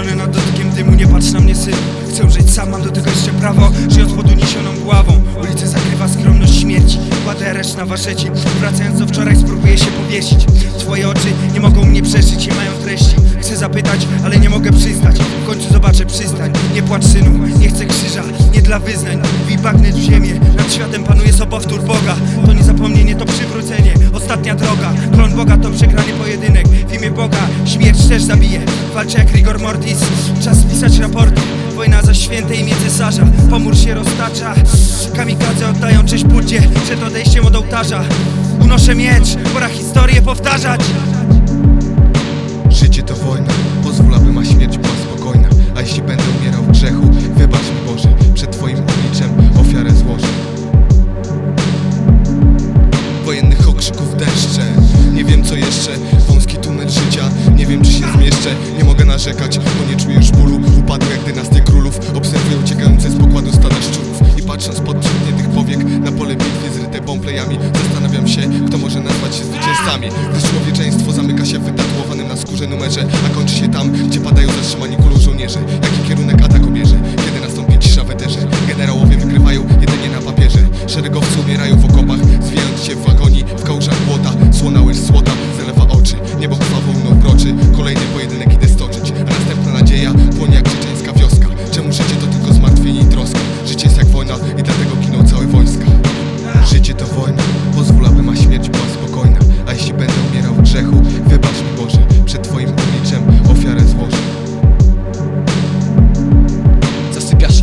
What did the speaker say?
Zmęczony nad dotykiem dymu, nie patrz na mnie syn. Chcę żyć sam, mam do tego jeszcze prawo. Żyjąc pod uniesioną głową Ulicę zakrywa skromność śmierci. Kładę resz na waszeci Wracając do wczoraj spróbuję się powiesić. Twoje oczy nie mogą mnie przeżyć Nie mają treści. Chcę zapytać, ale nie mogę przyznać W końcu zobaczę przystań. Nie płacz synu, nie chcę krzyża. Nie dla wyznań. Wi bagnet w ziemię. Nad światem panuje sobowtór Boga To nie zapomnienie, to przywrócenie. Ostatnia droga. Klon Boga to przegrany pojedynek imię Boga, śmierć też zabije. Walczę jak rigor mortis, czas pisać raporty. Wojna za święte imię cesarza. Pomór się roztacza. Kamikadze oddają cześć Buddzie Przed odejściem od ołtarza. Unoszę miecz, pora historię powtarzać zmieszczę, nie mogę narzekać Bo nie czuję już bólu, upadł jak dynastie królów Obserwuję uciekające z pokładu stada szczurów I patrząc pod tych powiek na pole bitwy zryte bomplejami Zastanawiam się, kto może nazwać się zwycięzcami. Gdyż człowieczeństwo zamyka się w wytatuowanym na skórze numerze A kończy się tam, gdzie padają zatrzymani kulą żołnierze Kolejny pojedynek.